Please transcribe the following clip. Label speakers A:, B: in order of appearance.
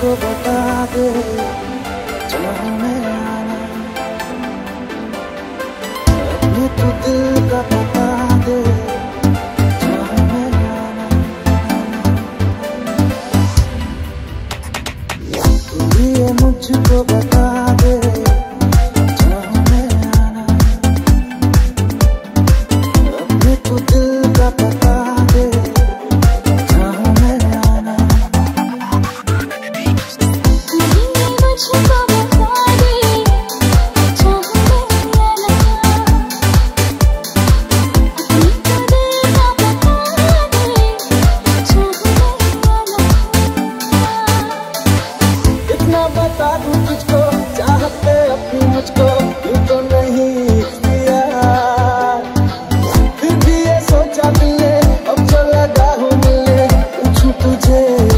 A: को बता दे। चलो में आना। अपने तो दिल का बता दे। आना। तू ये मुझको बता